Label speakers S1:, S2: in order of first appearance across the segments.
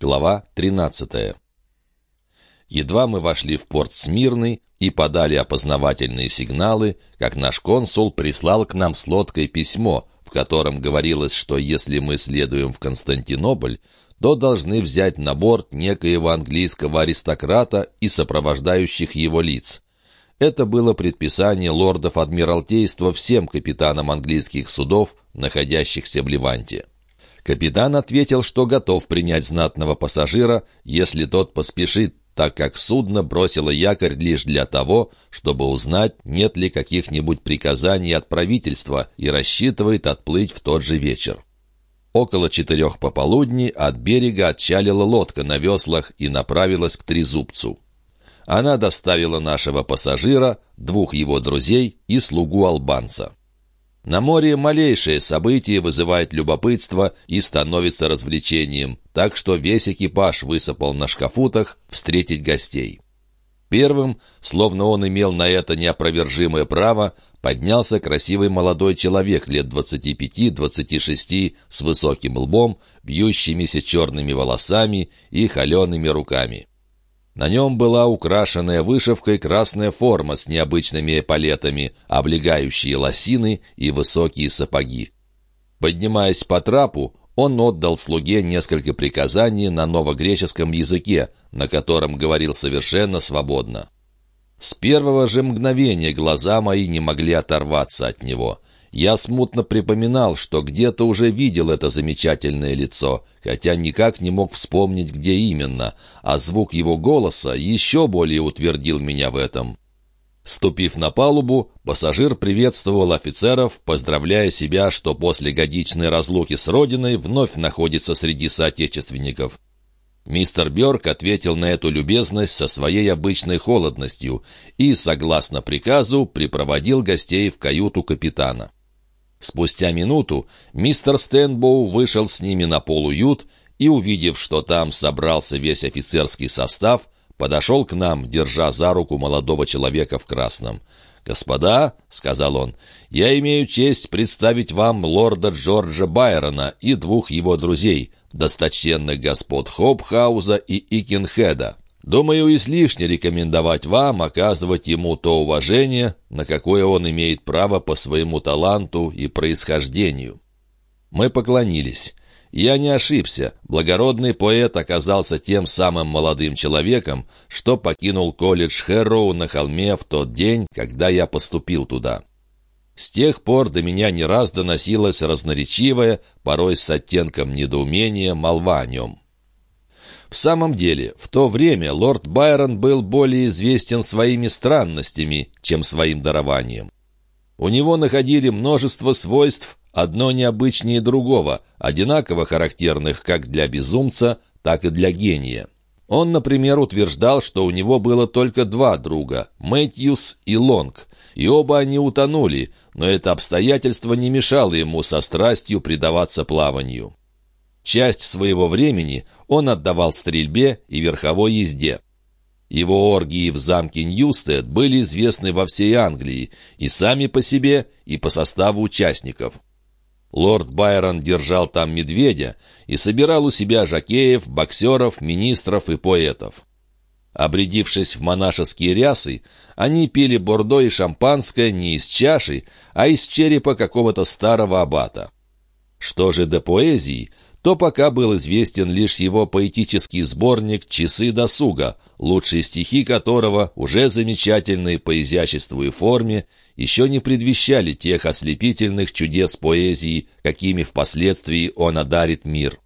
S1: Глава 13. Едва мы вошли в порт Смирный и подали опознавательные сигналы, как наш консул прислал к нам с лодкой письмо, в котором говорилось, что если мы следуем в Константинополь, то должны взять на борт некоего английского аристократа и сопровождающих его лиц. Это было предписание лордов Адмиралтейства всем капитанам английских судов, находящихся в Ливанте. Капитан ответил, что готов принять знатного пассажира, если тот поспешит, так как судно бросило якорь лишь для того, чтобы узнать, нет ли каких-нибудь приказаний от правительства и рассчитывает отплыть в тот же вечер. Около четырех пополудни от берега отчалила лодка на веслах и направилась к Трезубцу. Она доставила нашего пассажира, двух его друзей и слугу албанца. На море малейшее событие вызывает любопытство и становится развлечением, так что весь экипаж высыпал на шкафутах встретить гостей. Первым, словно он имел на это неопровержимое право, поднялся красивый молодой человек лет 25-26 с высоким лбом, вьющимися черными волосами и холеными руками. На нем была украшенная вышивкой красная форма с необычными эполетами, облегающие лосины и высокие сапоги. Поднимаясь по трапу, он отдал слуге несколько приказаний на новогреческом языке, на котором говорил совершенно свободно. С первого же мгновения глаза мои не могли оторваться от него. Я смутно припоминал, что где-то уже видел это замечательное лицо, хотя никак не мог вспомнить, где именно, а звук его голоса еще более утвердил меня в этом. Ступив на палубу, пассажир приветствовал офицеров, поздравляя себя, что после годичной разлуки с родиной вновь находится среди соотечественников. Мистер Бёрк ответил на эту любезность со своей обычной холодностью и, согласно приказу, припроводил гостей в каюту капитана. Спустя минуту мистер Стэнбоу вышел с ними на полуют и, увидев, что там собрался весь офицерский состав, подошел к нам, держа за руку молодого человека в красном. «Господа», — сказал он, — «я имею честь представить вам лорда Джорджа Байрона и двух его друзей, досточтенных господ Хопхауза и Икенхеда». Думаю, излишне рекомендовать вам оказывать ему то уважение, на какое он имеет право по своему таланту и происхождению». Мы поклонились. Я не ошибся. Благородный поэт оказался тем самым молодым человеком, что покинул колледж Хэрроу на холме в тот день, когда я поступил туда. С тех пор до меня не раз доносилась разноречивая, порой с оттенком недоумения, молва о нем. В самом деле, в то время лорд Байрон был более известен своими странностями, чем своим дарованием. У него находили множество свойств, одно необычнее другого, одинаково характерных как для безумца, так и для гения. Он, например, утверждал, что у него было только два друга – Мэтьюс и Лонг, и оба они утонули, но это обстоятельство не мешало ему со страстью предаваться плаванию. Часть своего времени он отдавал стрельбе и верховой езде. Его оргии в замке Ньюстед были известны во всей Англии, и сами по себе, и по составу участников. Лорд Байрон держал там медведя и собирал у себя жакеев, боксеров, министров и поэтов. Обрядившись в монашеские рясы, они пили бордо и шампанское не из чаши, а из черепа какого-то старого аббата. Что же до поэзии, то пока был известен лишь его поэтический сборник «Часы досуга», лучшие стихи которого, уже замечательные по изяществу и форме, еще не предвещали тех ослепительных чудес поэзии, какими впоследствии он одарит мир.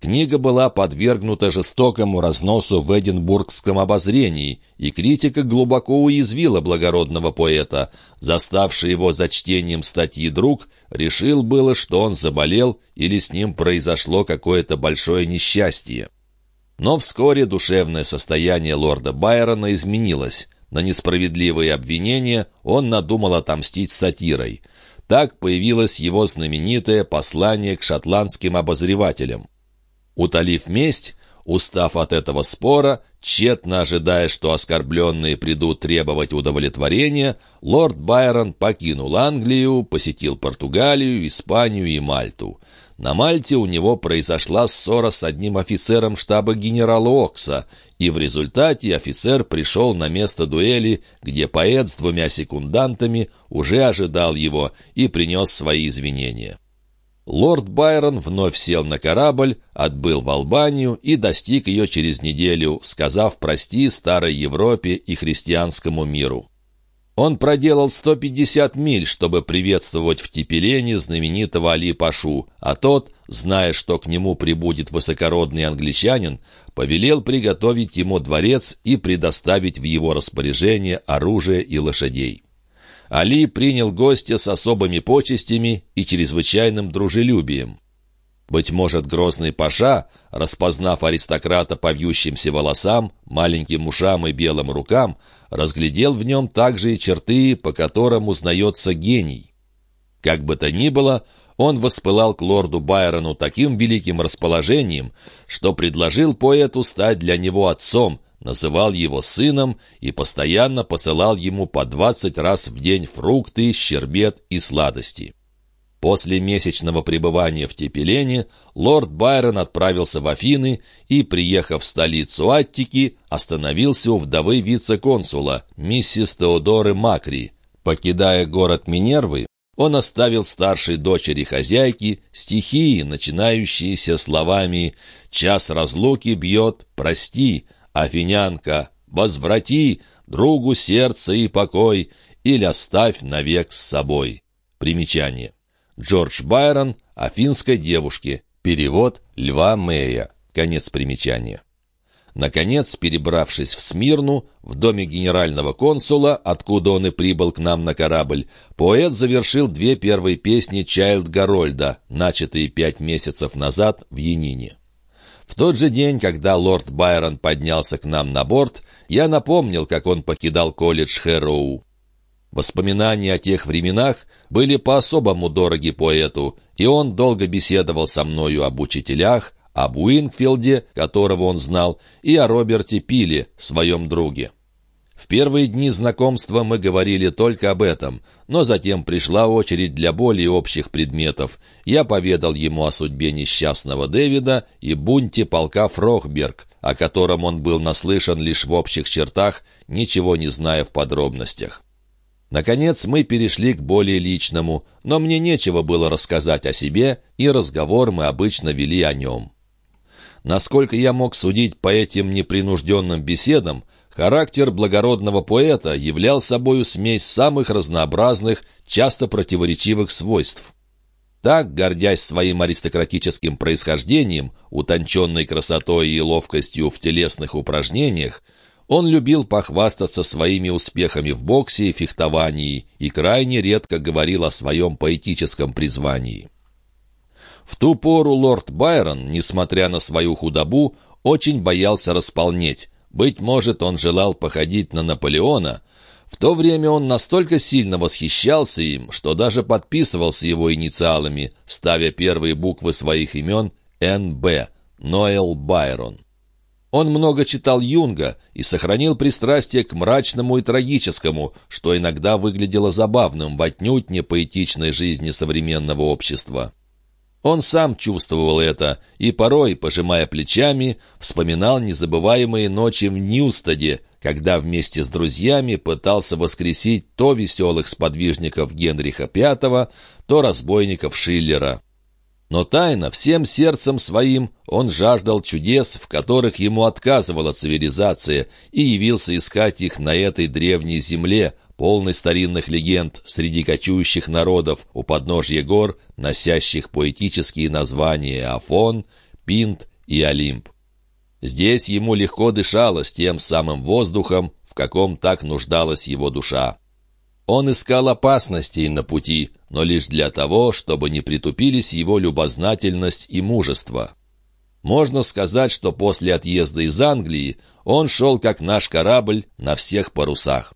S1: Книга была подвергнута жестокому разносу в Эдинбургском обозрении, и критика глубоко уязвила благородного поэта. Заставший его за чтением статьи друг решил было, что он заболел или с ним произошло какое-то большое несчастье. Но вскоре душевное состояние лорда Байрона изменилось. На несправедливые обвинения он надумал отомстить сатирой. Так появилось его знаменитое послание к шотландским обозревателям. Утолив месть, устав от этого спора, тщетно ожидая, что оскорбленные придут требовать удовлетворения, лорд Байрон покинул Англию, посетил Португалию, Испанию и Мальту. На Мальте у него произошла ссора с одним офицером штаба генерала Окса, и в результате офицер пришел на место дуэли, где поэт с двумя секундантами уже ожидал его и принес свои извинения. Лорд Байрон вновь сел на корабль, отбыл в Албанию и достиг ее через неделю, сказав «прости» старой Европе и христианскому миру. Он проделал 150 миль, чтобы приветствовать в Тепелене знаменитого Али Пашу, а тот, зная, что к нему прибудет высокородный англичанин, повелел приготовить ему дворец и предоставить в его распоряжение оружие и лошадей. Али принял гостя с особыми почестями и чрезвычайным дружелюбием. Быть может, грозный паша, распознав аристократа по вьющимся волосам, маленьким ушам и белым рукам, разглядел в нем также и черты, по которым узнается гений. Как бы то ни было, он воспылал к лорду Байрону таким великим расположением, что предложил поэту стать для него отцом, называл его сыном и постоянно посылал ему по двадцать раз в день фрукты, щербет и сладости. После месячного пребывания в Тепелене лорд Байрон отправился в Афины и, приехав в столицу Аттики, остановился у вдовы вице-консула, миссис Теодоры Макри. Покидая город Минервы, он оставил старшей дочери хозяйки стихии, начинающиеся словами «Час разлуки бьет, прости, афинянка, возврати другу сердце и покой или оставь навек с собой». Примечание. Джордж Байрон о финской девушке. Перевод Льва Мэя. Конец примечания. Наконец, перебравшись в Смирну, в доме генерального консула, откуда он и прибыл к нам на корабль, поэт завершил две первые песни Чайлд Гарольда, начатые пять месяцев назад в Янине. В тот же день, когда лорд Байрон поднялся к нам на борт, я напомнил, как он покидал колледж Хэроу. Воспоминания о тех временах были по-особому дороги поэту, и он долго беседовал со мною об учителях, об Уинфилде, которого он знал, и о Роберте Пиле, своем друге. В первые дни знакомства мы говорили только об этом, но затем пришла очередь для более общих предметов. Я поведал ему о судьбе несчастного Дэвида и бунте полка Фрохберг, о котором он был наслышан лишь в общих чертах, ничего не зная в подробностях. Наконец мы перешли к более личному, но мне нечего было рассказать о себе, и разговор мы обычно вели о нем. Насколько я мог судить по этим непринужденным беседам, характер благородного поэта являл собою смесь самых разнообразных, часто противоречивых свойств. Так, гордясь своим аристократическим происхождением, утонченной красотой и ловкостью в телесных упражнениях, он любил похвастаться своими успехами в боксе и фехтовании и крайне редко говорил о своем поэтическом призвании. В ту пору лорд Байрон, несмотря на свою худобу, очень боялся располнеть. Быть может, он желал походить на Наполеона. В то время он настолько сильно восхищался им, что даже подписывался его инициалами, ставя первые буквы своих имен «Н.Б. Ноэл Байрон». Он много читал Юнга и сохранил пристрастие к мрачному и трагическому, что иногда выглядело забавным в отнюдь не поэтичной жизни современного общества. Он сам чувствовал это и порой, пожимая плечами, вспоминал незабываемые ночи в Ньюстаде, когда вместе с друзьями пытался воскресить то веселых сподвижников Генриха V, то разбойников Шиллера. Но тайно, всем сердцем своим, он жаждал чудес, в которых ему отказывала цивилизация, и явился искать их на этой древней земле, полной старинных легенд, среди кочующих народов, у подножья гор, носящих поэтические названия Афон, Пинт и Олимп. Здесь ему легко дышалось тем самым воздухом, в каком так нуждалась его душа. Он искал опасностей на пути, но лишь для того, чтобы не притупились его любознательность и мужество. Можно сказать, что после отъезда из Англии он шел, как наш корабль, на всех парусах.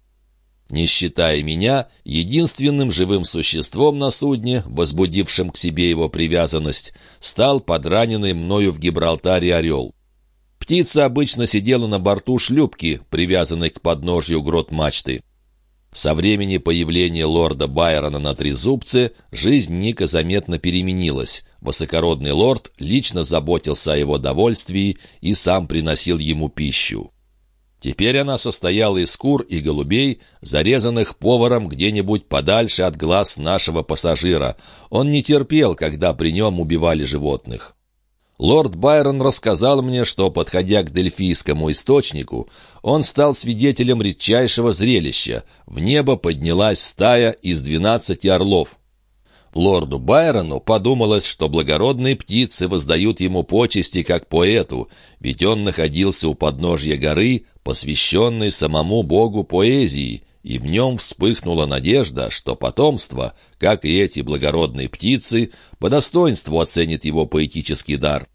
S1: Не считая меня, единственным живым существом на судне, возбудившим к себе его привязанность, стал подраненный мною в Гибралтаре орел. Птица обычно сидела на борту шлюпки, привязанной к подножью грот мачты. Со времени появления лорда Байрона на Трезубце жизнь Ника заметно переменилась. высокородный лорд лично заботился о его довольствии и сам приносил ему пищу. Теперь она состояла из кур и голубей, зарезанных поваром где-нибудь подальше от глаз нашего пассажира. Он не терпел, когда при нем убивали животных. Лорд Байрон рассказал мне, что, подходя к Дельфийскому источнику, он стал свидетелем редчайшего зрелища. В небо поднялась стая из двенадцати орлов. Лорду Байрону подумалось, что благородные птицы воздают ему почести как поэту, ведь он находился у подножья горы, посвященной самому богу поэзии, и в нем вспыхнула надежда, что потомство, как и эти благородные птицы, по достоинству оценит его поэтический дар.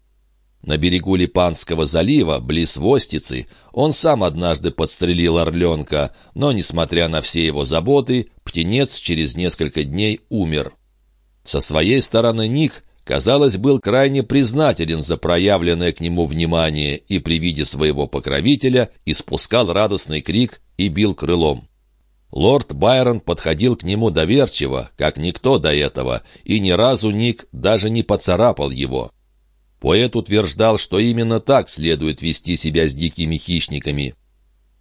S1: На берегу Липанского залива, близ Востицы, он сам однажды подстрелил орленка, но, несмотря на все его заботы, птенец через несколько дней умер. Со своей стороны Ник, казалось, был крайне признателен за проявленное к нему внимание и при виде своего покровителя испускал радостный крик и бил крылом. Лорд Байрон подходил к нему доверчиво, как никто до этого, и ни разу Ник даже не поцарапал его. Поэт утверждал, что именно так следует вести себя с дикими хищниками.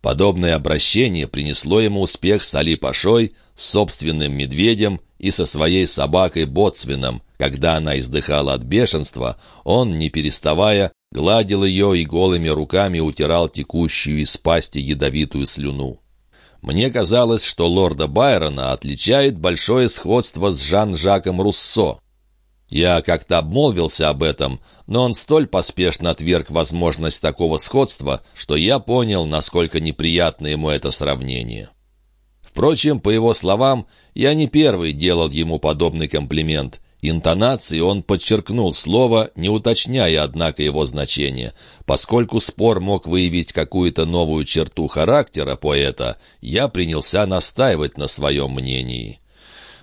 S1: Подобное обращение принесло ему успех с Али Пашой, с собственным медведем и со своей собакой Боцвином. Когда она издыхала от бешенства, он, не переставая, гладил ее и голыми руками утирал текущую из пасти ядовитую слюну. Мне казалось, что лорда Байрона отличает большое сходство с Жан-Жаком Руссо. Я как-то обмолвился об этом, но он столь поспешно отверг возможность такого сходства, что я понял, насколько неприятно ему это сравнение. Впрочем, по его словам, я не первый делал ему подобный комплимент. Интонацией он подчеркнул слово, не уточняя, однако, его значение. Поскольку спор мог выявить какую-то новую черту характера поэта, я принялся настаивать на своем мнении.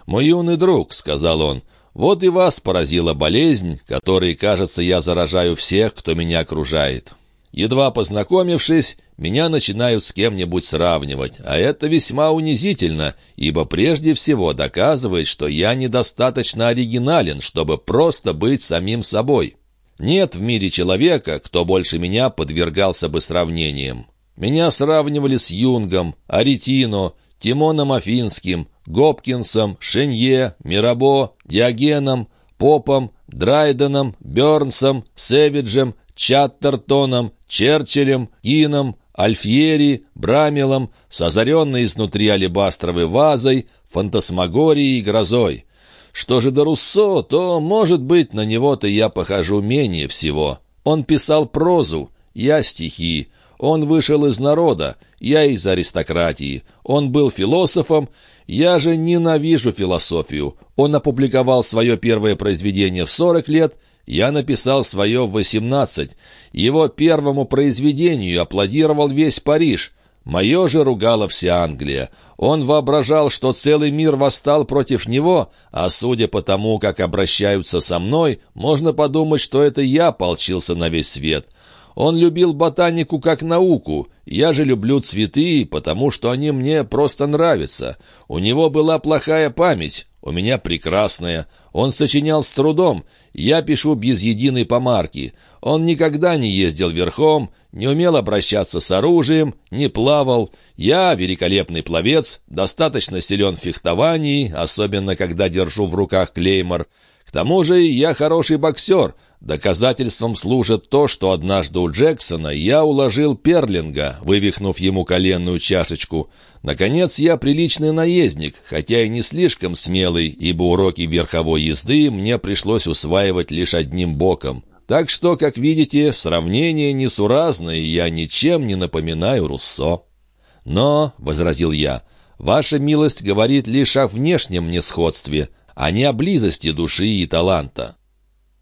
S1: «Мой юный друг», — сказал он, — вот и вас поразила болезнь, которой, кажется, я заражаю всех, кто меня окружает. Едва познакомившись, меня начинают с кем-нибудь сравнивать, а это весьма унизительно, ибо прежде всего доказывает, что я недостаточно оригинален, чтобы просто быть самим собой. Нет в мире человека, кто больше меня подвергался бы сравнениям. Меня сравнивали с Юнгом, Аретино, Тимоном Афинским, Гопкинсом, Шенье, Мирабо, Диогеном, Попом, Драйденом, Бёрнсом, Сэвиджем, Чаттертоном, Черчиллем, Кином, Альфьери, Брамелом, с озаренной изнутри алебастровой вазой, фантасмагорией и грозой. Что же до Руссо, то, может быть, на него-то я похожу менее всего. Он писал прозу, я стихи. Он вышел из народа, я из аристократии. Он был философом, я же ненавижу философию. Он опубликовал свое первое произведение в 40 лет, я написал свое в 18. Его первому произведению аплодировал весь Париж. Мое же ругала вся Англия. Он воображал, что целый мир восстал против него, а судя по тому, как обращаются со мной, можно подумать, что это я полчился на весь свет. Он любил ботанику как науку. Я же люблю цветы, потому что они мне просто нравятся. У него была плохая память, у меня прекрасная. Он сочинял с трудом. Я пишу без единой помарки. Он никогда не ездил верхом, не умел обращаться с оружием, не плавал. Я великолепный пловец, достаточно силен в фехтовании, особенно когда держу в руках клеймор. Тому же я хороший боксер, Доказательством служит то, что однажды у Джексона я уложил перлинга, вывихнув ему коленную чашечку. Наконец, я приличный наездник, хотя и не слишком смелый, ибо уроки верховой езды мне пришлось усваивать лишь одним боком. Так что, как видите, сравнение несуразное, и я ничем не напоминаю Руссо. «Но», — возразил я, — «ваша милость говорит лишь о внешнем несходстве, а не о близости души и таланта».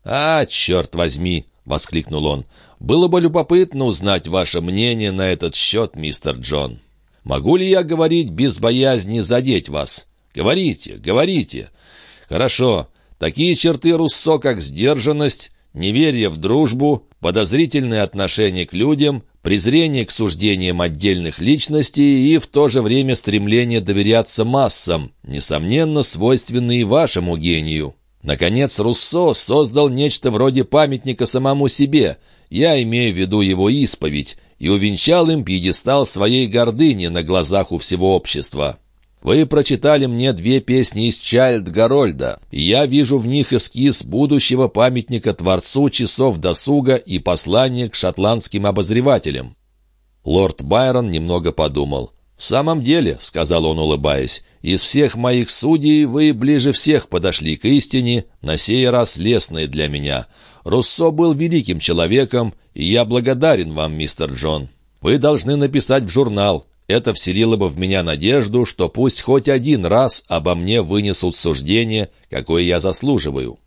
S1: «А, черт возьми!» — воскликнул он. «Было бы любопытно узнать ваше мнение на этот счет, мистер Джон. Могу ли я говорить без боязни задеть вас? Говорите, говорите. Хорошо. Такие черты Руссо, как сдержанность, неверие в дружбу, подозрительное отношение к людям, презрение к суждениям отдельных личностей и в то же время стремление доверяться массам, несомненно, свойственные вашему гению». Наконец, Руссо создал нечто вроде памятника самому себе. Я имею в виду его исповедь, и увенчал им пьедестал своей гордыни на глазах у всего общества. Вы прочитали мне две песни из Чайльд Гарольда, и я вижу в них эскиз будущего памятника Творцу часов досуга и послание к шотландским обозревателям. Лорд Байрон немного подумал. «В самом деле», — сказал он, улыбаясь, — «из всех моих судей вы ближе всех подошли к истине, на сей раз лестной для меня. Руссо был великим человеком, и я благодарен вам, мистер Джон. Вы должны написать в журнал. Это вселило бы в меня надежду, что пусть хоть один раз обо мне вынесут суждение, какое я заслуживаю».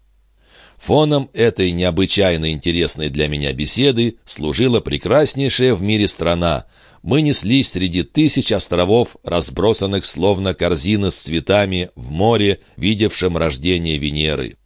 S1: Фоном этой необычайно интересной для меня беседы служила прекраснейшая в мире страна — мы неслись среди тысяч островов, разбросанных словно корзины с цветами в море, видевшем рождение Венеры.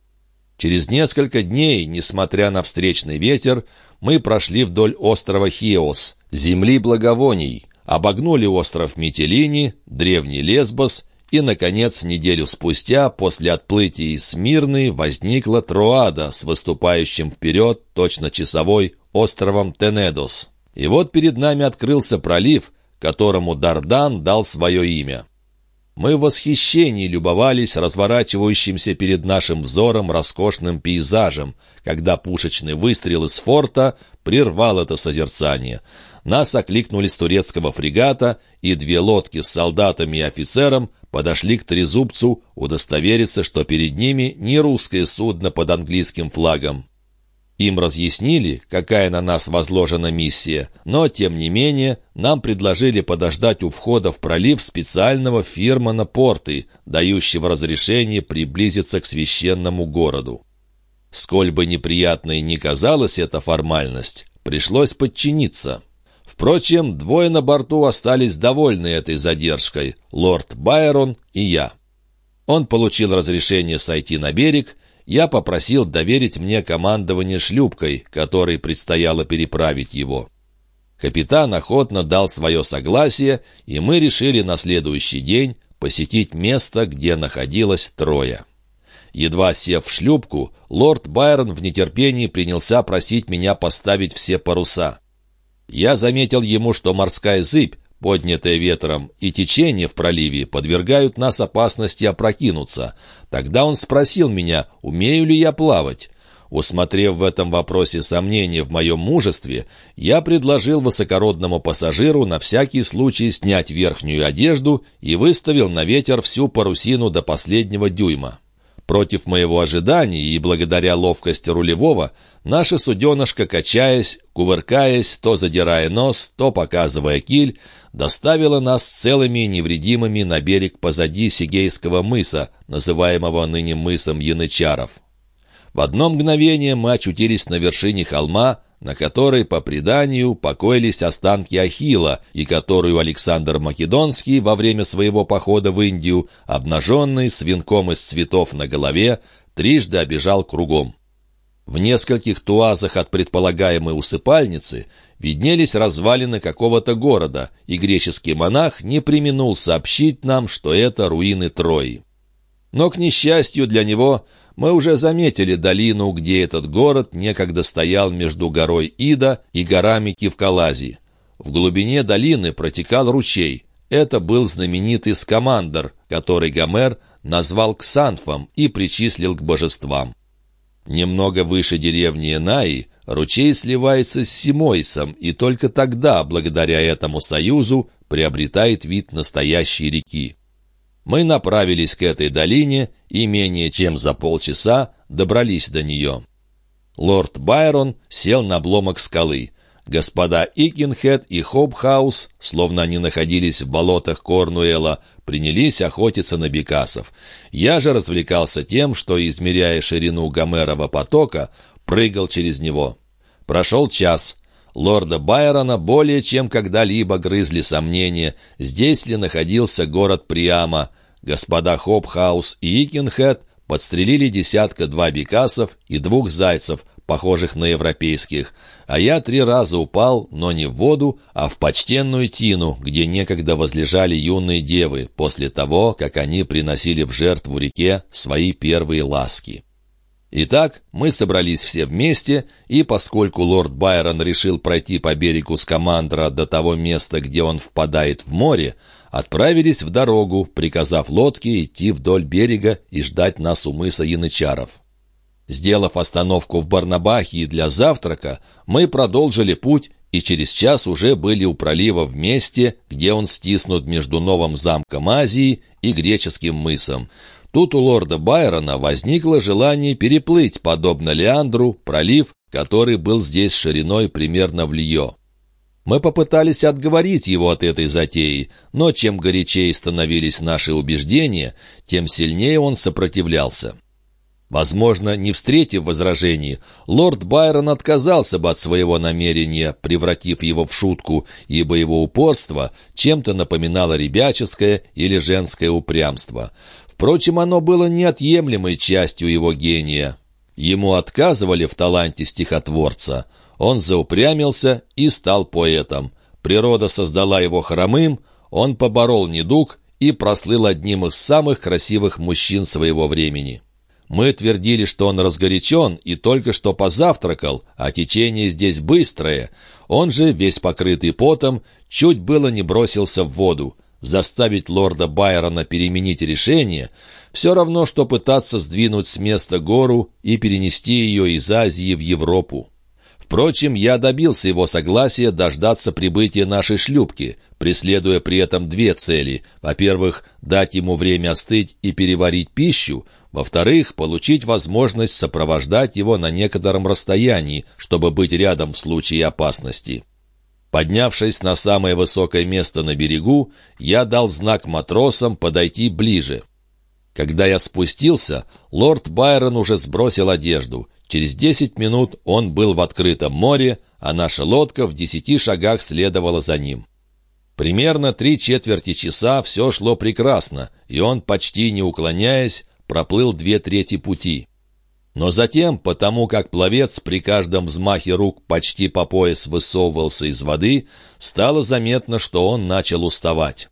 S1: Через несколько дней, несмотря на встречный ветер, мы прошли вдоль острова Хиос, земли благовоний, обогнули остров Мителини, древний Лесбос и, наконец, неделю спустя, после отплытия из Смирны, возникла Троада с выступающим вперед, точно часовой, островом Тенедос. И вот перед нами открылся пролив, которому Дардан дал свое имя. Мы в восхищении любовались разворачивающимся перед нашим взором роскошным пейзажем, когда пушечный выстрел из форта прервал это созерцание. Нас окликнули с турецкого фрегата, и две лодки с солдатами и офицером подошли к трезубцу удостовериться, что перед ними не русское судно под английским флагом. Им разъяснили, какая на нас возложена миссия, но, тем не менее, нам предложили подождать у входа в пролив специального фирмана порты, дающего разрешение приблизиться к священному городу. Сколь бы неприятной ни казалась эта формальность, пришлось подчиниться. Впрочем, двое на борту остались довольны этой задержкой — лорд Байрон и я. Он получил разрешение сойти на берег я попросил доверить мне командование шлюпкой, которой предстояло переправить его. Капитан охотно дал свое согласие, и мы решили на следующий день посетить место, где находилось трое. Едва сев в шлюпку, лорд Байрон в нетерпении принялся просить меня поставить все паруса. Я заметил ему, что морская зыбь, поднятое ветром, и течение в проливе подвергают нас опасности опрокинуться. Тогда он спросил меня, умею ли я плавать. Усмотрев в этом вопросе сомнения в моем мужестве, я предложил высокородному пассажиру на всякий случай снять верхнюю одежду и выставил на ветер всю парусину до последнего дюйма. Против моего ожидания и благодаря ловкости рулевого, наша суденышка, качаясь, кувыркаясь, то задирая нос, то показывая киль, доставила нас целыми и невредимыми на берег позади Сигейского мыса, называемого ныне мысом Янычаров. В одно мгновение мы очутились на вершине холма, на которой, по преданию, покоились останки Ахила, и которую Александр Македонский во время своего похода в Индию, обнаженный, с венком из цветов на голове, трижды обежал кругом. В нескольких туазах от предполагаемой усыпальницы виднелись развалины какого-то города, и греческий монах не применул сообщить нам, что это руины Трои. Но, к несчастью для него, мы уже заметили долину, где этот город некогда стоял между горой Ида и горами Кивкалази. В глубине долины протекал ручей. Это был знаменитый Скамандр, который Гомер назвал Ксанфом и причислил к божествам. Немного выше деревни Энаи ручей сливается с Симойсом, и только тогда, благодаря этому союзу, приобретает вид настоящей реки. Мы направились к этой долине и менее чем за полчаса добрались до нее. Лорд Байрон сел на обломок скалы. Господа Икинхед и Хобхаус, словно они находились в болотах Корнуэла, принялись охотиться на бекасов. Я же развлекался тем, что, измеряя ширину Гомерова потока, прыгал через него. Прошел час. Лорда Байрона более чем когда-либо грызли сомнения, здесь ли находился город Приама. Господа Хопхаус и Икинхед подстрелили десятка-два бекасов и двух зайцев, похожих на европейских, а я три раза упал, но не в воду, а в почтенную тину, где некогда возлежали юные девы, после того, как они приносили в жертву реке свои первые ласки. Итак, мы собрались все вместе, и поскольку лорд Байрон решил пройти по берегу с командора до того места, где он впадает в море, отправились в дорогу, приказав лодке идти вдоль берега и ждать нас у мыса Янычаров. Сделав остановку в Барнабахии для завтрака, мы продолжили путь и через час уже были у пролива в месте, где он стиснут между новым замком Азии и греческим мысом. Тут у лорда Байрона возникло желание переплыть, подобно Леандру, пролив, который был здесь шириной примерно в Льё. Мы попытались отговорить его от этой затеи, но чем горячее становились наши убеждения, тем сильнее он сопротивлялся. Возможно, не встретив возражений, лорд Байрон отказался бы от своего намерения, превратив его в шутку, ибо его упорство чем-то напоминало ребяческое или женское упрямство. Впрочем, оно было неотъемлемой частью его гения. Ему отказывали в таланте стихотворца. Он заупрямился и стал поэтом. Природа создала его хромым, он поборол недуг и прослыл одним из самых красивых мужчин своего времени. Мы твердили, что он разгорячен и только что позавтракал, а течение здесь быстрое. Он же, весь покрытый потом, чуть было не бросился в воду заставить лорда Байрона переменить решение, все равно, что пытаться сдвинуть с места гору и перенести ее из Азии в Европу. Впрочем, я добился его согласия дождаться прибытия нашей шлюпки, преследуя при этом две цели. Во-первых, дать ему время остыть и переварить пищу, во-вторых, получить возможность сопровождать его на некотором расстоянии, чтобы быть рядом в случае опасности. Поднявшись на самое высокое место на берегу, я дал знак матросам подойти ближе. Когда я спустился, лорд Байрон уже сбросил одежду. Через десять минут он был в открытом море, а наша лодка в десяти шагах следовала за ним. Примерно три четверти часа все шло прекрасно, и он, почти не уклоняясь, проплыл две трети пути. Но затем, потому как пловец при каждом взмахе рук почти по пояс высовывался из воды, стало заметно, что он начал уставать.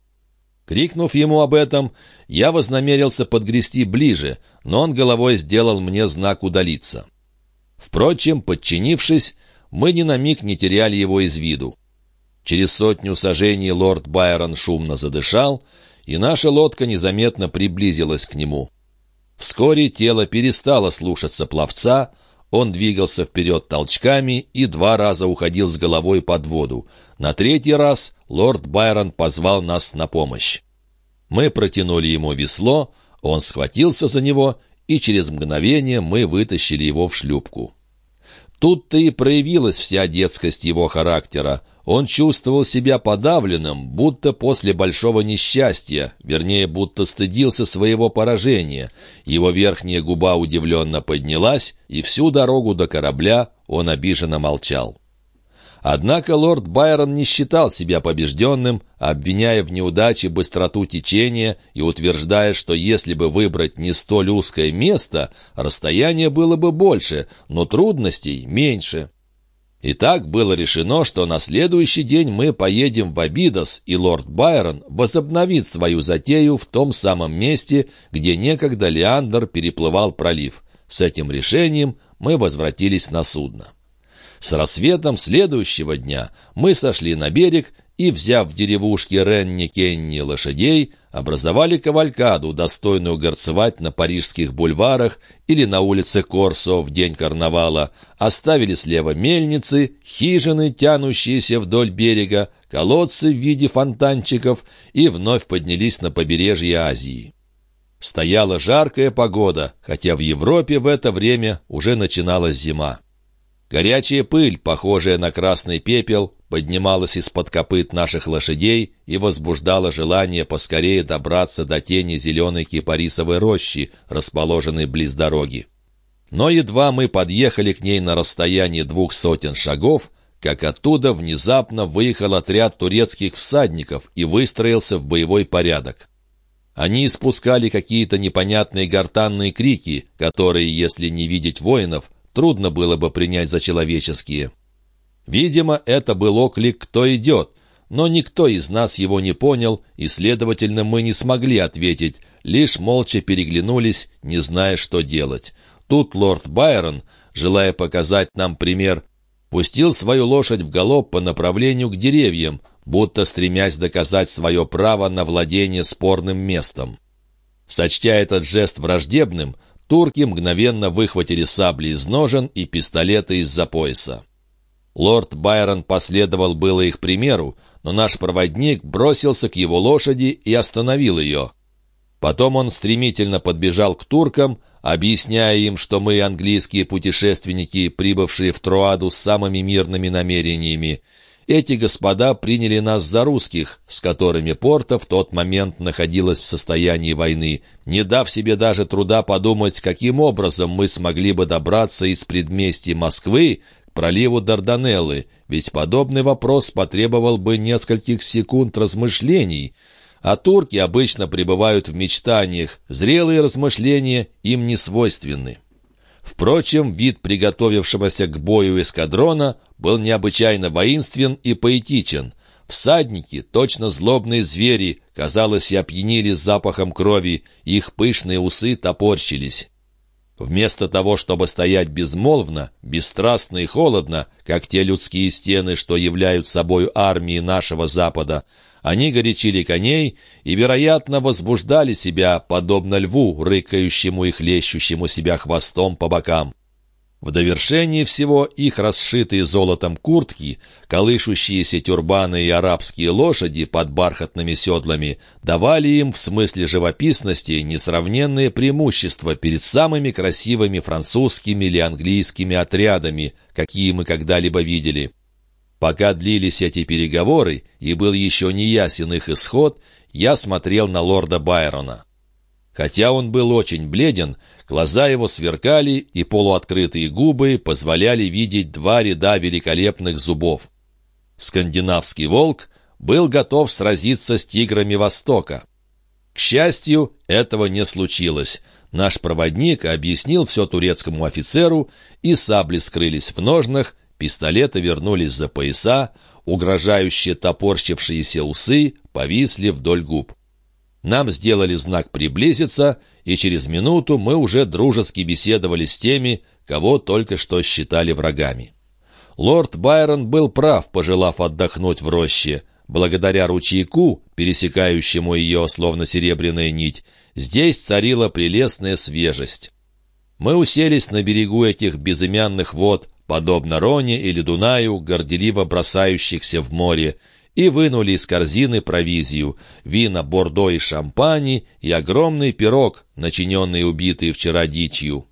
S1: Крикнув ему об этом, я вознамерился подгрести ближе, но он головой сделал мне знак удалиться. Впрочем, подчинившись, мы ни на миг не теряли его из виду. Через сотню сажений лорд Байрон шумно задышал, и наша лодка незаметно приблизилась к нему. Вскоре тело перестало слушаться пловца, он двигался вперед толчками и два раза уходил с головой под воду. На третий раз лорд Байрон позвал нас на помощь. Мы протянули ему весло, он схватился за него, и через мгновение мы вытащили его в шлюпку. Тут-то и проявилась вся детскость его характера. Он чувствовал себя подавленным, будто после большого несчастья, вернее, будто стыдился своего поражения. Его верхняя губа удивленно поднялась, и всю дорогу до корабля он обиженно молчал. Однако лорд Байрон не считал себя побежденным, обвиняя в неудаче быстроту течения и утверждая, что если бы выбрать не столь узкое место, расстояние было бы больше, но трудностей меньше. И так было решено, что на следующий день мы поедем в Абидос, и лорд Байрон возобновит свою затею в том самом месте, где некогда Леандр переплывал пролив. С этим решением мы возвратились на судно. С рассветом следующего дня мы сошли на берег и, взяв в деревушке Ренни-Кенни лошадей, образовали кавалькаду, достойную горцевать на парижских бульварах или на улице Корсо в день карнавала, оставили слева мельницы, хижины, тянущиеся вдоль берега, колодцы в виде фонтанчиков и вновь поднялись на побережье Азии. Стояла жаркая погода, хотя в Европе в это время уже начиналась зима. Горячая пыль, похожая на красный пепел, поднималась из-под копыт наших лошадей и возбуждала желание поскорее добраться до тени зеленой кипарисовой рощи, расположенной близ дороги. Но едва мы подъехали к ней на расстоянии двух сотен шагов, как оттуда внезапно выехал отряд турецких всадников и выстроился в боевой порядок. Они испускали какие-то непонятные гортанные крики, которые, если не видеть воинов, трудно было бы принять за человеческие. Видимо, это был оклик «Кто идет?», но никто из нас его не понял, и, следовательно, мы не смогли ответить, лишь молча переглянулись, не зная, что делать. Тут лорд Байрон, желая показать нам пример, пустил свою лошадь в галоп по направлению к деревьям, будто стремясь доказать свое право на владение спорным местом. Сочтя этот жест враждебным, турки мгновенно выхватили сабли из ножен и пистолеты из-за пояса. Лорд Байрон последовал было их примеру, но наш проводник бросился к его лошади и остановил ее. Потом он стремительно подбежал к туркам, объясняя им, что мы английские путешественники, прибывшие в Троаду с самыми мирными намерениями. Эти господа приняли нас за русских, с которыми Порта в тот момент находилась в состоянии войны, не дав себе даже труда подумать, каким образом мы смогли бы добраться из предместья Москвы к проливу Дарданеллы, ведь подобный вопрос потребовал бы нескольких секунд размышлений — а турки обычно пребывают в мечтаниях, зрелые размышления им не свойственны. Впрочем, вид приготовившегося к бою эскадрона был необычайно воинствен и поэтичен. Всадники, точно злобные звери, казалось, опьянили запахом крови, их пышные усы топорщились. Вместо того, чтобы стоять безмолвно, бесстрастно и холодно, как те людские стены, что являются собой армии нашего Запада, они горячили коней и, вероятно, возбуждали себя, подобно льву, рыкающему и хлещущему себя хвостом по бокам. В довершении всего их расшитые золотом куртки, колышущиеся тюрбаны и арабские лошади под бархатными седлами давали им в смысле живописности несравненные преимущества перед самыми красивыми французскими или английскими отрядами, какие мы когда-либо видели. Пока длились эти переговоры, и был еще не ясен их исход, я смотрел на лорда Байрона. Хотя он был очень бледен, глаза его сверкали, и полуоткрытые губы позволяли видеть два ряда великолепных зубов. Скандинавский волк был готов сразиться с тиграми Востока. К счастью, этого не случилось. Наш проводник объяснил все турецкому офицеру, и сабли скрылись в ножнах, Пистолеты вернулись за пояса, угрожающие топорщившиеся усы повисли вдоль губ. Нам сделали знак приблизиться, и через минуту мы уже дружески беседовали с теми, кого только что считали врагами. Лорд Байрон был прав, пожелав отдохнуть в роще. Благодаря ручейку, пересекающему ее словно серебряная нить, здесь царила прелестная свежесть. Мы уселись на берегу этих безымянных вод, подобно Роне или Дунаю, горделиво бросающихся в море, и вынули из корзины провизию, вина бордо и шампани и огромный пирог, начиненный убитой вчера дичью.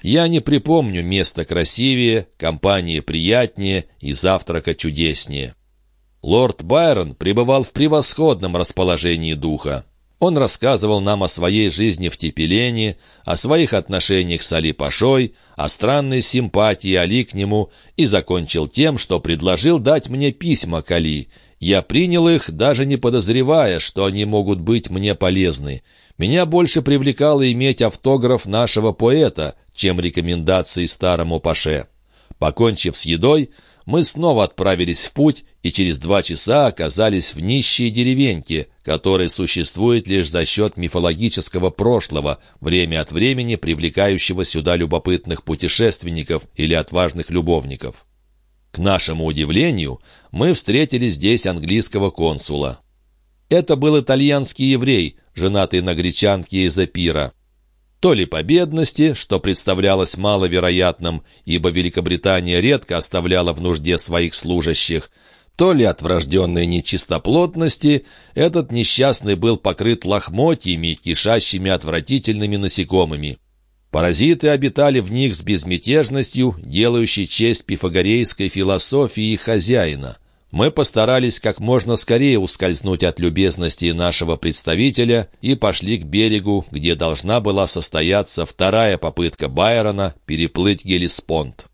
S1: Я не припомню места красивее, компании приятнее и завтрака чудеснее. Лорд Байрон пребывал в превосходном расположении духа. Он рассказывал нам о своей жизни в Тепелене, о своих отношениях с Али Пашой, о странной симпатии Али к нему и закончил тем, что предложил дать мне письма к Али. Я принял их, даже не подозревая, что они могут быть мне полезны. Меня больше привлекало иметь автограф нашего поэта, чем рекомендации старому Паше. Покончив с едой, мы снова отправились в путь и через два часа оказались в нищей деревеньке, которая существует лишь за счет мифологического прошлого, время от времени привлекающего сюда любопытных путешественников или отважных любовников. К нашему удивлению, мы встретили здесь английского консула. Это был итальянский еврей, женатый на гречанке из Эпира то ли по бедности, что представлялось маловероятным, ибо Великобритания редко оставляла в нужде своих служащих, то ли от врожденной нечистоплотности, этот несчастный был покрыт лохмотьями, кишащими отвратительными насекомыми. Паразиты обитали в них с безмятежностью, делающей честь пифагорейской философии хозяина. Мы постарались как можно скорее ускользнуть от любезности нашего представителя и пошли к берегу, где должна была состояться вторая попытка Байрона переплыть Гелиспонд.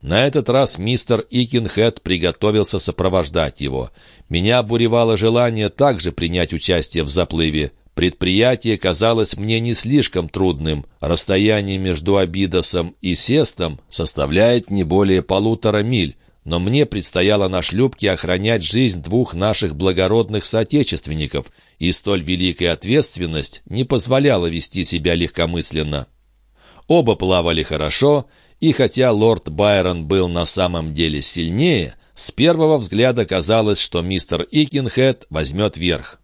S1: На этот раз мистер Икинхед приготовился сопровождать его. Меня обуревало желание также принять участие в заплыве. Предприятие казалось мне не слишком трудным. Расстояние между Абидосом и Сестом составляет не более полутора миль, но мне предстояло на шлюпке охранять жизнь двух наших благородных соотечественников, и столь великая ответственность не позволяла вести себя легкомысленно. Оба плавали хорошо, и хотя лорд Байрон был на самом деле сильнее, с первого взгляда казалось, что мистер Икинхед возьмет верх.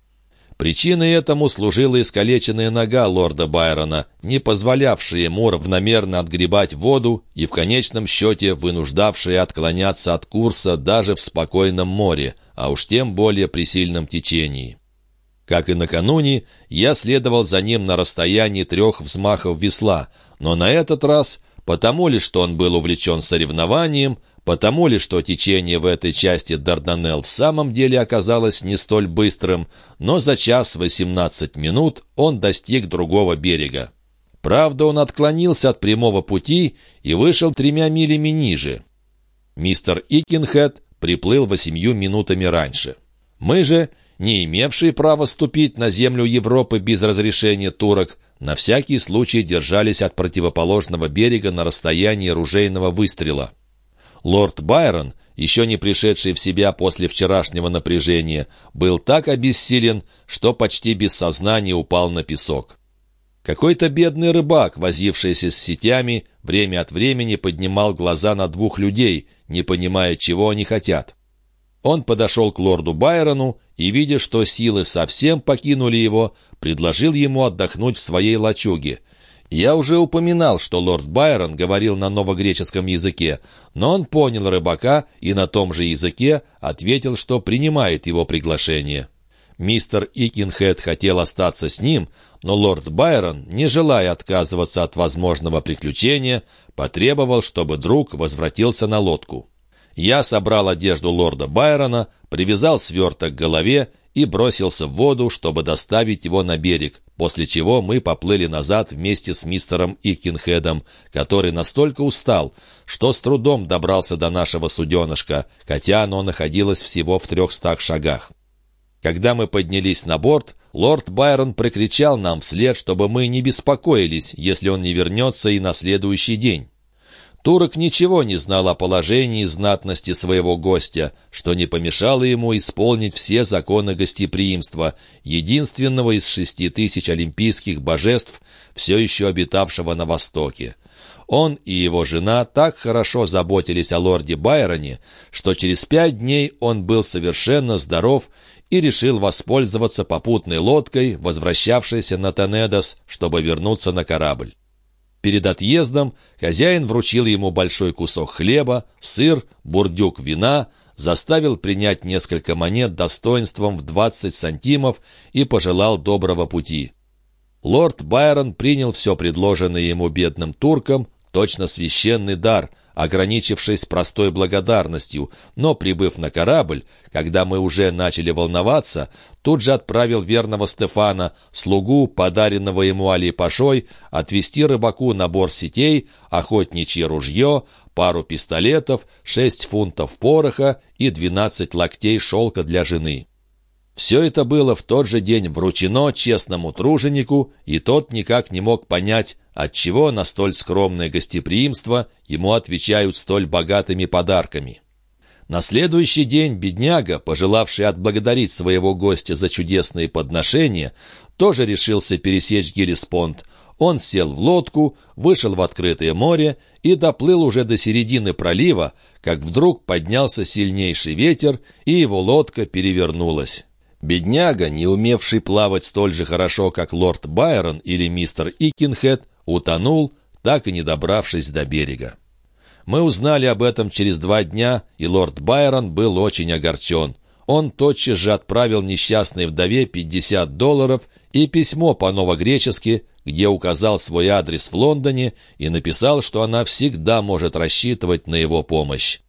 S1: Причиной этому служила искалеченная нога лорда Байрона, не позволявшая ему равномерно отгребать воду и в конечном счете вынуждавшая отклоняться от курса даже в спокойном море, а уж тем более при сильном течении. Как и накануне, я следовал за ним на расстоянии трех взмахов весла, но на этот раз, потому ли, что он был увлечен соревнованием, Потому ли, что течение в этой части Дарданелл в самом деле оказалось не столь быстрым, но за час 18 минут он достиг другого берега. Правда, он отклонился от прямого пути и вышел тремя милями ниже. Мистер Икинхед приплыл восемью минутами раньше. Мы же, не имевшие права ступить на землю Европы без разрешения турок, на всякий случай держались от противоположного берега на расстоянии ружейного выстрела. Лорд Байрон, еще не пришедший в себя после вчерашнего напряжения, был так обессилен, что почти без сознания упал на песок. Какой-то бедный рыбак, возившийся с сетями, время от времени поднимал глаза на двух людей, не понимая, чего они хотят. Он подошел к лорду Байрону и, видя, что силы совсем покинули его, предложил ему отдохнуть в своей лачуге — я уже упоминал, что лорд Байрон говорил на новогреческом языке, но он понял рыбака и на том же языке ответил, что принимает его приглашение. Мистер Икинхед хотел остаться с ним, но лорд Байрон, не желая отказываться от возможного приключения, потребовал, чтобы друг возвратился на лодку. Я собрал одежду лорда Байрона, привязал сверток к голове и бросился в воду, чтобы доставить его на берег, после чего мы поплыли назад вместе с мистером Иккинхедом, который настолько устал, что с трудом добрался до нашего суденышка, хотя оно находилось всего в трехстах шагах. Когда мы поднялись на борт, лорд Байрон прикричал нам вслед, чтобы мы не беспокоились, если он не вернется и на следующий день. Турок ничего не знал о положении и знатности своего гостя, что не помешало ему исполнить все законы гостеприимства, единственного из шести тысяч олимпийских божеств, все еще обитавшего на Востоке. Он и его жена так хорошо заботились о лорде Байроне, что через пять дней он был совершенно здоров и решил воспользоваться попутной лодкой, возвращавшейся на Тенедос, чтобы вернуться на корабль. Перед отъездом хозяин вручил ему большой кусок хлеба, сыр, бурдюк вина, заставил принять несколько монет достоинством в 20 сантимов и пожелал доброго пути. Лорд Байрон принял все предложенное ему бедным туркам, точно священный дар — ограничившись простой благодарностью, но, прибыв на корабль, когда мы уже начали волноваться, тут же отправил верного Стефана, слугу, подаренного ему Али Пашой, отвезти рыбаку набор сетей, охотничье ружье, пару пистолетов, шесть фунтов пороха и двенадцать локтей шелка для жены. Все это было в тот же день вручено честному труженику, и тот никак не мог понять, отчего на столь скромное гостеприимство ему отвечают столь богатыми подарками. На следующий день бедняга, пожелавший отблагодарить своего гостя за чудесные подношения, тоже решился пересечь Гелеспонд. Он сел в лодку, вышел в открытое море и доплыл уже до середины пролива, как вдруг поднялся сильнейший ветер, и его лодка перевернулась. Бедняга, не умевший плавать столь же хорошо, как лорд Байрон или мистер Икинхед, утонул, так и не добравшись до берега. Мы узнали об этом через два дня, и лорд Байрон был очень огорчен. Он тотчас же отправил несчастной вдове 50 долларов и письмо по-новогречески, где указал свой адрес в Лондоне и написал, что она всегда может рассчитывать на его помощь.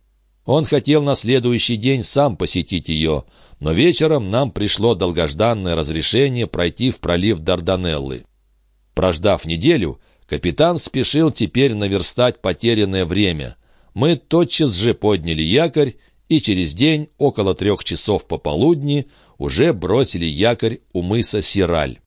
S1: Он хотел на следующий день сам посетить ее, но вечером нам пришло долгожданное разрешение пройти в пролив Дарданеллы. Прождав неделю, капитан спешил теперь наверстать потерянное время. Мы тотчас же подняли якорь, и через день, около трех часов пополудни, уже бросили якорь у мыса Сираль.